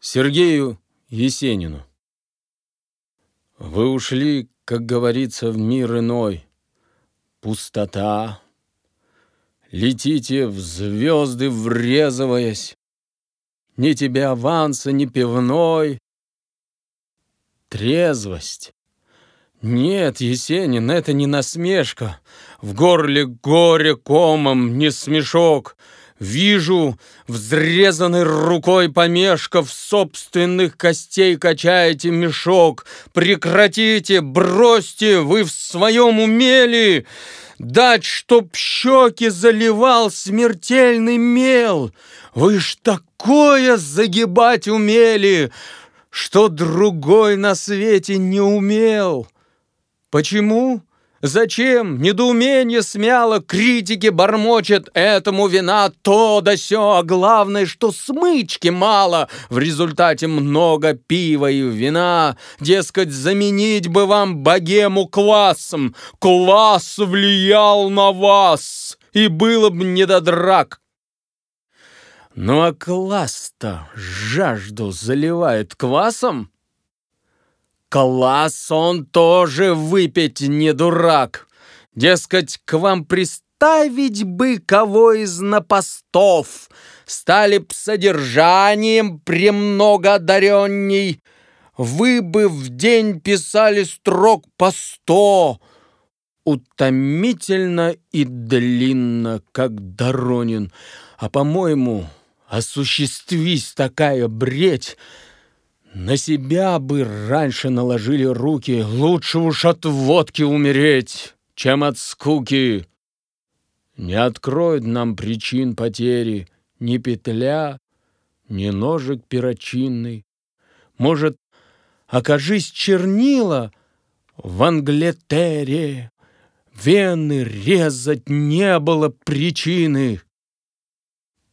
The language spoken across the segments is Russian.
Сергею Есенину Вы ушли, как говорится, в мир иной. Пустота. Летите в звезды, врезываясь. Ни тебе аванса, ни пивной. Трезвость. Нет, Есенин, это не насмешка. В горле горе комом, не смешок. Вижу, взрезанной рукой помешков собственных костей качаете мешок. Прекратите, бросьте, вы в своем умели дать, чтоб щеки заливал смертельный мел. Вы ж такое загибать умели, что другой на свете не умел. Почему? Зачем? Недоумение смяло, критики бормочет этому вина то да сё, а главное, что смычки мало, в результате много пива и вина. Дескать, заменить бы вам богему классом, класс влиял на вас, и было бы не до драк. Ну а класс-то жажду заливает квасом? Класс он тоже выпить не дурак. Дескать, к вам приставить бы кого из напостов. Стали б содержанием премного одаренней. Вы бы в день писали строк по сто. Утомительно и длинно, как Доронин. А, по-моему, осуществись такая бредь — на себя бы раньше наложили руки, лучше уж от водки умереть, чем от скуки. Не откроет нам причин потери ни петля, ни ножик перочинный. Может, окажись чернила в Англетере, вены резать не было причины.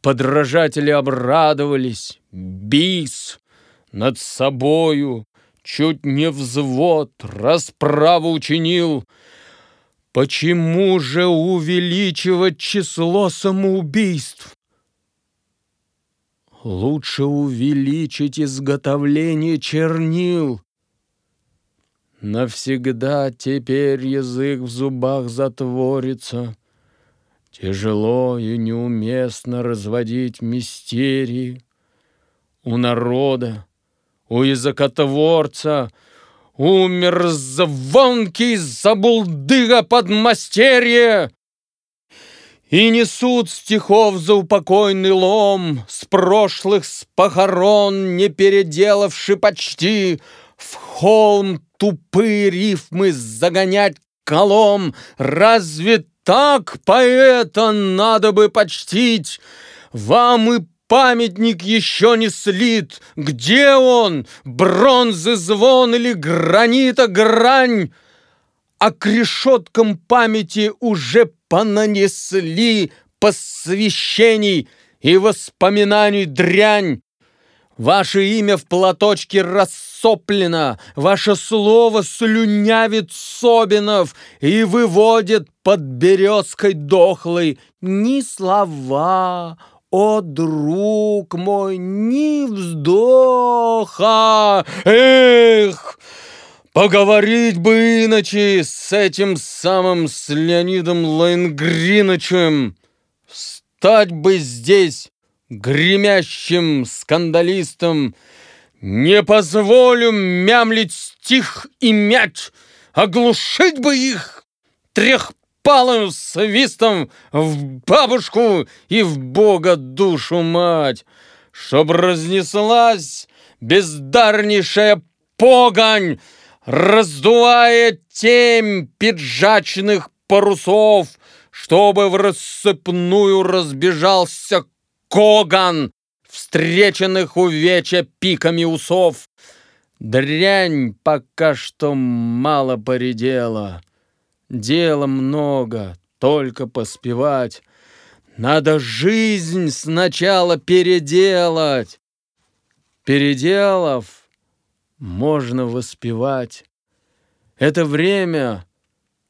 Подражатели обрадовались, бис, над собою, чуть не взвод, расправу учинил. Почему же увеличивать число самоубийств? Лучше увеличить изготовление чернил. Навсегда теперь язык в зубах затворится. Тяжело и неуместно разводить мистерии у народа у языкотворца умер звонкий забулдыга подмастерье, и несут стихов за упокойный лом С прошлых с похорон, не переделавши почти В холм тупые рифмы загонять колом. Разве так поэта надо бы почтить? Вам и Памятник еще не слит. Где он? Бронзы звон или гранита грань? А к решеткам памяти уже понанесли посвящений и воспоминаний дрянь. Ваше имя в платочке рассоплено, Ваше слово слюнявит Собинов И выводит под березкой дохлой Ни слова, о, друг мой, ни вздоха! Эх! Поговорить бы иначе с этим самым с Леонидом Лайнгринычем. Стать бы здесь гремящим скандалистом. Не позволю мямлить стих и мяч, оглушить бы их трех палым свистом в бабушку и в Бога душу мать, чтоб разнеслась бездарнейшая погонь, раздувая темь пиджачных парусов, чтобы в рассыпную разбежался коган, встреченных у веча пиками усов. Дрянь пока что мало поредела. Дела много, только поспевать. Надо жизнь сначала переделать. Переделав, можно воспевать. Это время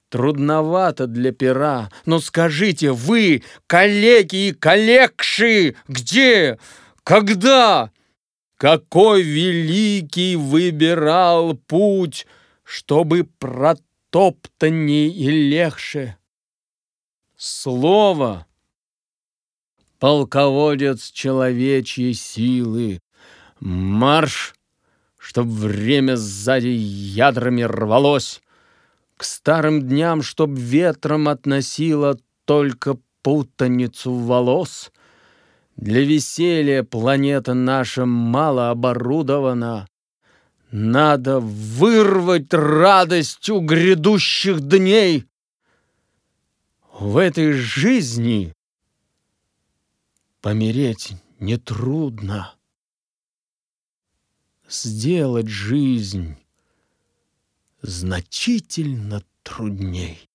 трудновато для пера. Но скажите, вы, коллеги и коллегши, где, когда? какой великий выбирал путь, чтобы протоптанней и легче. Слово — полководец человечьей силы. Марш, чтоб время сзади ядрами рвалось, К старым дням, чтоб ветром относило только путаницу волос. Для веселья планета наша мало оборудована. Надо вырвать радость у грядущих дней. В этой жизни помереть нетрудно. Сделать жизнь значительно трудней.